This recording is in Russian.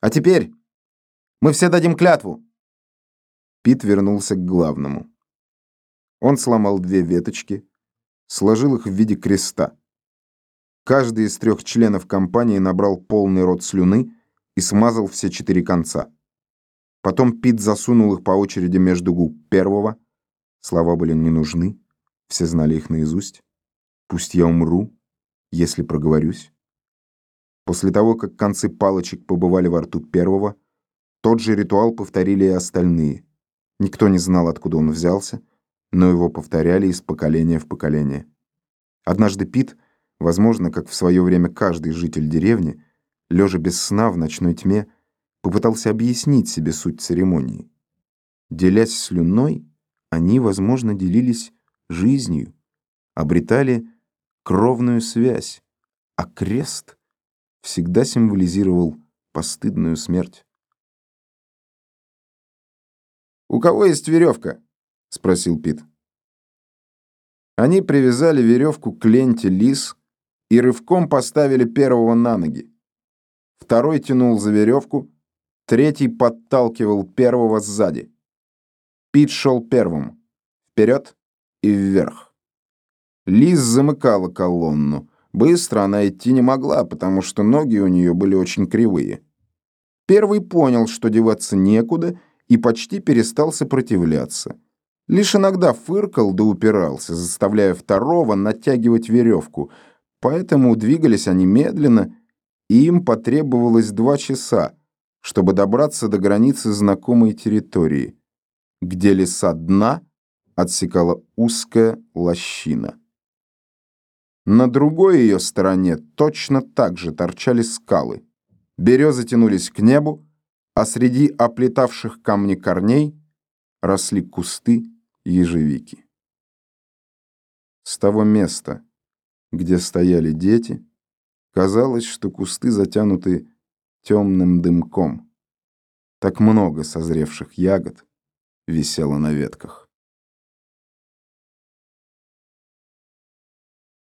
А теперь мы все дадим клятву. Пит вернулся к главному. Он сломал две веточки, сложил их в виде креста. Каждый из трех членов компании набрал полный рот слюны и смазал все четыре конца. Потом Пит засунул их по очереди между губ первого. Слова были не нужны, все знали их наизусть. «Пусть я умру, если проговорюсь». После того, как концы палочек побывали во рту первого, тот же ритуал повторили и остальные. Никто не знал, откуда он взялся, но его повторяли из поколения в поколение. Однажды Пит, возможно, как в свое время каждый житель деревни, лежа без сна в ночной тьме, попытался объяснить себе суть церемонии. Делясь слюной, они, возможно, делились жизнью, обретали кровную связь, а крест всегда символизировал постыдную смерть. «У кого есть веревка?» — спросил Пит. Они привязали веревку к ленте лис и рывком поставили первого на ноги. Второй тянул за веревку, третий подталкивал первого сзади. Пит шел первым, вперед и вверх. Лиз замыкала колонну. Быстро она идти не могла, потому что ноги у нее были очень кривые. Первый понял, что деваться некуда, и почти перестал сопротивляться. Лишь иногда фыркал да упирался, заставляя второго натягивать веревку, поэтому двигались они медленно, и им потребовалось два часа, чтобы добраться до границы знакомой территории, где леса дна отсекала узкая лощина. На другой ее стороне точно так же торчали скалы. Березы тянулись к небу, а среди оплетавших камни корней росли кусты ежевики. С того места, где стояли дети, казалось, что кусты затянуты темным дымком. Так много созревших ягод висело на ветках.